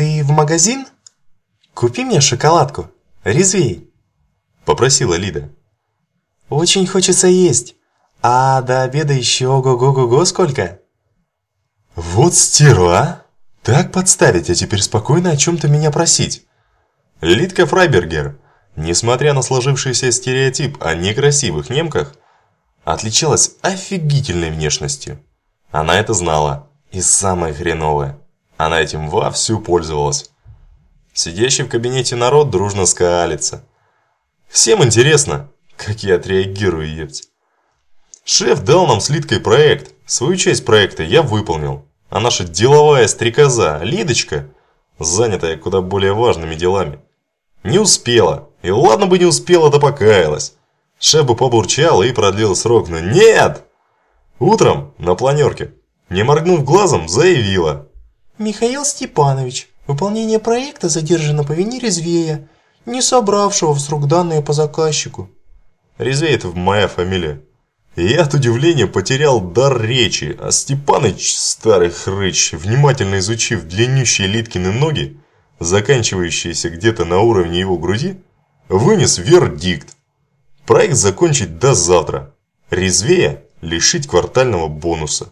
ты в магазин? Купи мне шоколадку. Резвей!» Попросила Лида. «Очень хочется есть. А до обеда еще ого-го-го-го сколько?» «Вот стерва, а! Так подставить, а теперь спокойно о чем-то меня просить!» Лидка Фрайбергер, несмотря на сложившийся стереотип о некрасивых немках, отличалась офигительной внешностью. Она это знала, и самое хреновое, она этим вовсю пользовалась. Сидящий в кабинете народ дружно скалится. Всем интересно, как я отреагирую, ебать. Шеф дал нам с Лидкой проект. Свою часть проекта я выполнил. А наша деловая стрекоза, Лидочка, занятая куда более важными делами, не успела. И ладно бы не успела, да покаялась. Шеф бы побурчал и продлил срок, но нет! Утром на планерке, не моргнув глазом, заявила. «Михаил Степанович, выполнение проекта задержано по вине Резвея, не собравшего в срок данные по заказчику». Резвей – это моя фамилия. Я от удивления потерял дар речи, а Степаныч, старый хрыч, внимательно изучив длиннющие Литкины ноги, заканчивающиеся где-то на уровне его груди, вынес вердикт. Проект закончить до завтра. Резвее лишить квартального бонуса.